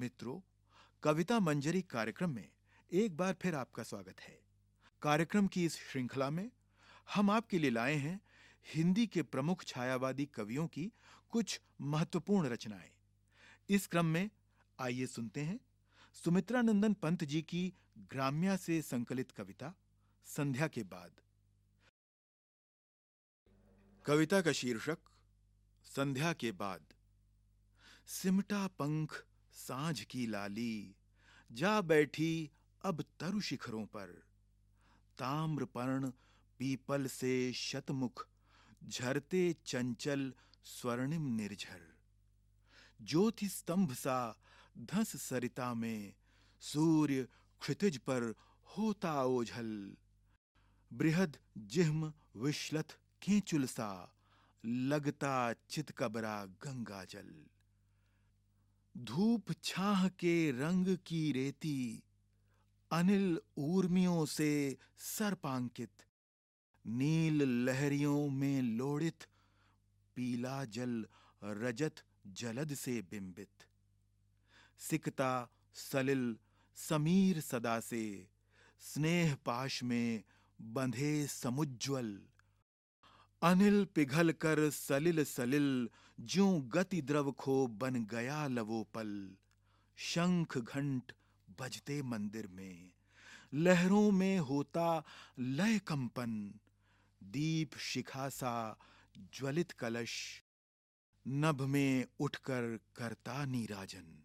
मित्रों, कविता मंजरी कार्यक्रम में एक बार फिर आपका स्वागत है। कार्यक्रम की इस श्रृंखला में हम आपके लिए लाए हैं हिंदी के प्रमुख छायावादी कवियों की कुछ महत्वपूर्ण रचनाएँ। इस क्रम में आइए सुनते हैं सुमित्रा नंदन पंत जी की ग्राम्या से संकलित कविता, संध्या के बाद। कविता का शीर्षक, संध्या के बाद। सिमटा पंख साँझ की लाली जा बैठी अब तरु शिखरों पर। ताम्रपर्ण पीपल से शतमुख, झरते चंचल स्वर्णिम निर्झर। ज्योति स्तंभ सा धस सरिता में, सूर्य क्षितिज पर होता ओझल। बृहद जिह्म विश्लथ केचुल सा, लगता चितकबरा गंगा जल धूप छाह के रंग की रेती, अनिल ऊर्मियों से सर्पांकित, नील लहरियों में लोड़ित, पीला जल रजत जलद से बिंबित। सिकता सलिल समीर सदा से, स्नेह पाश में बंधे समुज्वल अनिल पिघल कर सलिल सलिल ज्यों गति द्रव खो बन गया लवोपल शंख घंट बजते मंदिर में। लहरों में होता लय कंपन। दीप शिखा सा ज्वलित कलश। नभ में उठकर करता नीराजन।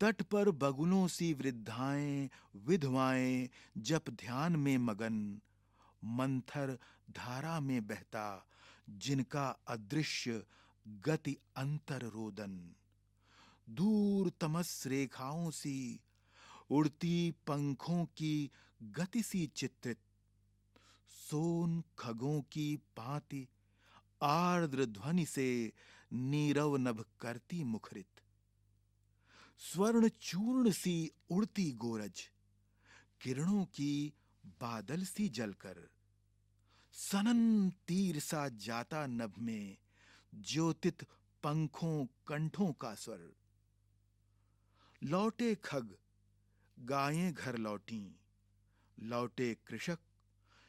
तट पर बगुलों सी वृद्धाएँ, विधवाएँ जप ध्यान में मगन। मंथर धारा में बहता जिनका अदृश्य गति अंतर रोदन दूर तमस रेखाओं सी उड़ती पंखों की गति सी चित्रित। सोन खगों की पाती आर्द्र ध्वनि से नीरव नभ करती मुखरित। स्वर्ण चूर्ण सी उड़ती गोरज। किरणों की बादल सी जलकर। सनन तीर सा जाता नभ में, ज्योतित पंखों कंठों का स्वर। लौटे खग, गायें घर लौटी, लौटे कृषक,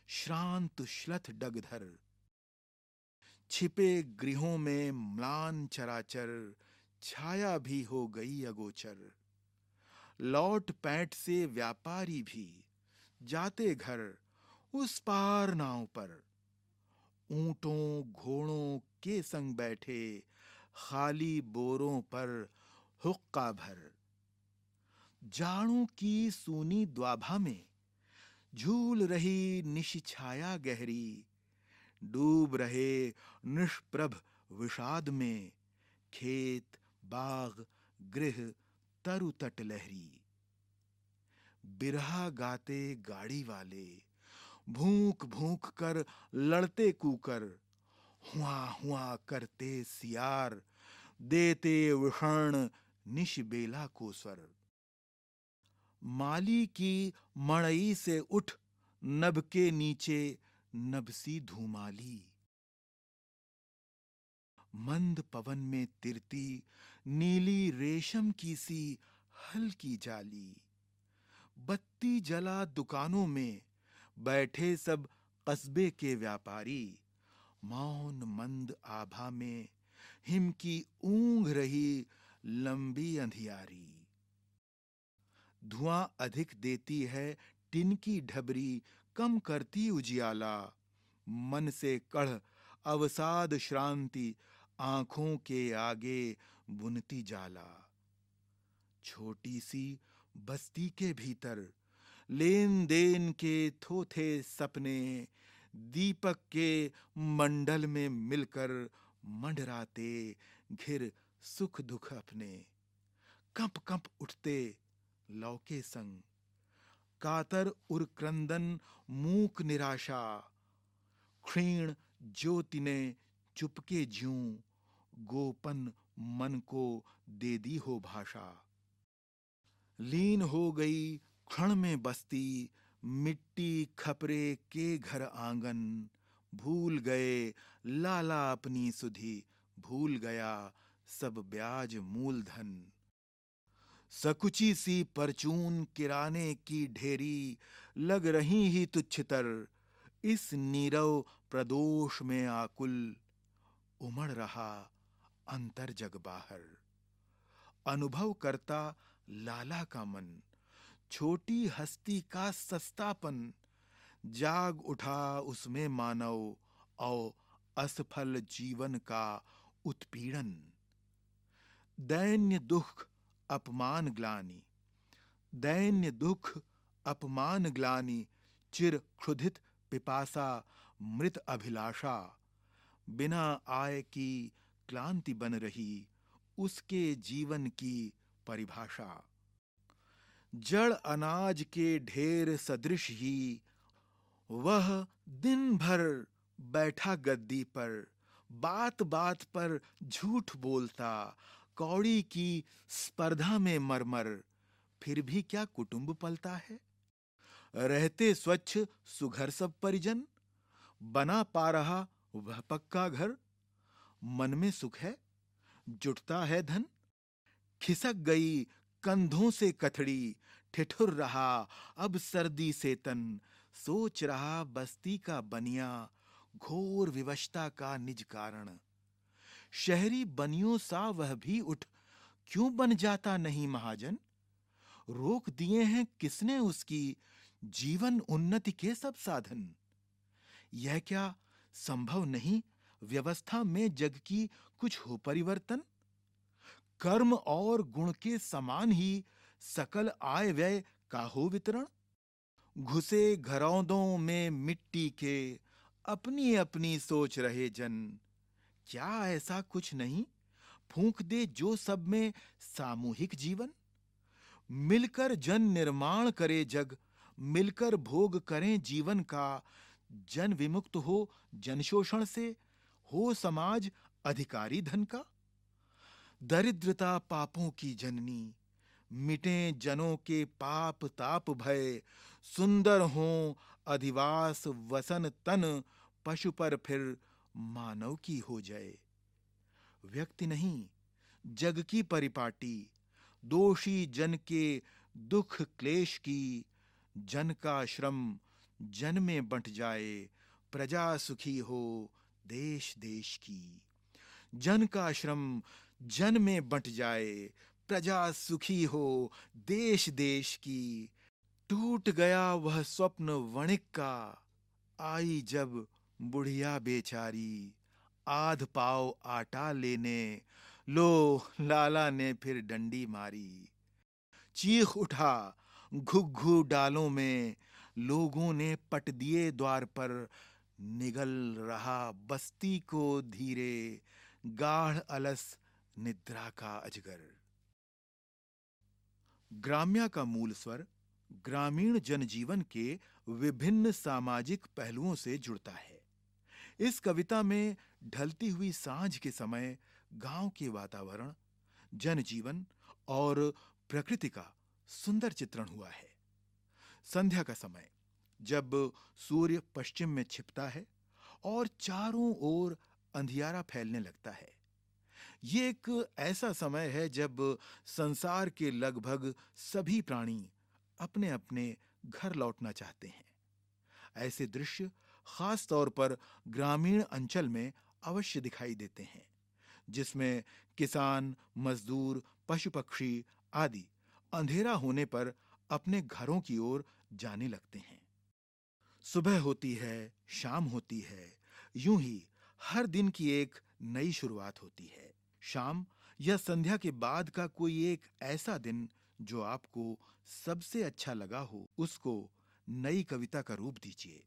श्रांत श्लथ डगधर। छिपे गृहों में म्लान चराचर, छाया भी हो गई अगोचर। लौट पैंट से व्यापारी भी, जाते घर उस पार नाव पर। ऊंटों घोड़ों के संग बैठे खाली बोरों पर हुक्का भर। जाड़ों की सूनी द्वाभा में झूल रही निशिछाया गहरी, डूब रहे निष्प्रभ विषाद में खेत, बाग, गृह, तरु तट लहरी। बिरहा गाते गाड़ी वाले भूख भूख कर लड़ते कूकर। हुआ हुआ करते सियार, देते विषण निश बेला को स्वर माली की मड़ई से उठ, नभ के नीचे नभसी धूमाली। मंद पवन में तिरती, नीली रेशम की सी हल्की जाली। बत्ती जला दुकानों में बैठे सब कस्बे के व्यापारी। मौन मंद आभा में हिम की ऊंघ रही लंबी अंधियारी। धुआँ अधिक देती है, टिन की ढबरी कम करती उजियाला। मन से कढ़ अवसाद श्रांति आँखों के आगे बुनती जाला। छोटी सी बस्ती के भीतर लेन देन के थोथे सपने दीपक के मंडल में मिलकर मंडराते घिर सुख दुख अपने। कंप कंप उठते लौके संग। कातर उर क्रंदन मूक निराशा। क्षीण ज्योति ने चुपके ज्यूं, गोपन मन को दे दी हो भाषा। लीन हो गई क्षण में बस्ती, मिट्टी, खपरे के घर आँगन। भूल गए, लाला अपनी सुधी। भूल गया सब ब्याज मूलधन। सकुची सी परचून किराने की ढेरी। लग रही ही तुच्छतर इस नीरव प्रदोष में आकुल। उमड़ रहा अंतर जग बाहर। अनुभव करता लाला का मन। छोटी हस्ती का सस्तापन। जाग उठा उसमें मानव और असफल जीवन का उत्पीड़न। दैन्य दुख, अपमान ग्लानी। दैन्य दुख, अपमान ग्लानी, चिर क्षुधित पिपासा, मृत अभिलाषा। बिना आय की क्लांति बन रही, उसके जीवन की परिभाषा। जड़ अनाज के ढेर सदृश ही। वह दिन भर बैठा गद्दी पर बात बात पर झूठ बोलता, कौड़ी की स्पर्धा में मरमर। फिर भी क्या कुटुंब पलता है? रहते स्वच्छ सुघर सब परिजन। बना पा रहा वह पक्का घर। मन में सुख है, जुटता है धन। खिसक गई कंधों से कथड़ी ठिठुर रहा। अब सर्दी से तन सोच रहा बस्ती का बनिया, घोर विवशता का निज कारण। शहरी बनियों सा वह भी उठ, क्यों बन जाता नहीं महाजन? रोक दिए हैं किसने उसकी? जीवन उन्नति के सब साधन। यह क्या संभव नहीं? व्यवस्था में जग की कुछ हो परिवर्तन? कर्म और गुण के समान ही सकल आय व्यय का हो वितरण। घुसे घरौंदों में मिट्टी के अपनी अपनी सोच रहे जन। क्या ऐसा कुछ नहीं? फूंक दे जो सब में सामूहिक जीवन। मिलकर जन निर्माण करे जग, मिलकर भोग करें जीवन का। जन विमुक्त हो जन शोषण से, हो समाज अधिकारी धन का। दरिद्रता पापों की जननी। मिटे जनों के पाप ताप भय। सुंदर हो अधिवास वसन तन। पशु पर फिर मानव की हो जाए व्यक्ति नहीं, जग की परिपाटी। दोषी जन के दुख क्लेश की। जन का श्रम जन में बंट जाए। प्रजा सुखी हो देश देश की। जन का श्रम जन में बंट जाए, प्रजा सुखी हो देश देश की। टूट गया वह स्वप्न वणिक का, आई जब बुढ़िया बेचारी। आध पाव आटा लेने लो लाला ने फिर डंडी मारी। चीख उठा घुघु डालों में, लोगों ने पट दिए द्वार पर। निगल रहा बस्ती को धीरे, गाढ़ अलस निद्रा का अजगर। ग्राम्या का मूल स्वर ग्रामीण जनजीवन के विभिन्न सामाजिक पहलुओं से जुड़ता है। इस कविता में ढलती हुई साँझ के समय गाँव के वातावरण, जनजीवन और प्रकृति का सुंदर चित्रण हुआ है। संध्या का समय जब सूर्य पश्चिम में छिपता है और चारों ओर अंधियारा फैलने लगता है। ये एक ऐसा समय है जब संसार के लगभग सभी प्राणी अपने अपने घर लौटना चाहते हैं। ऐसे दृश्य खास तौर पर ग्रामीण अंचल में अवश्य दिखाई देते हैं, जिसमें किसान, मजदूर पशु पक्षी आदि अंधेरा होने पर अपने घरों की ओर जाने लगते हैं। सुबह होती है, शाम होती है, यूँ ही हर दिन की एक नई शुरुआत होती है। शाम या संध्या के बाद का कोई एक ऐसा दिन जो आपको सबसे अच्छा लगा हो, उसको नई कविता का रूप दीजिए।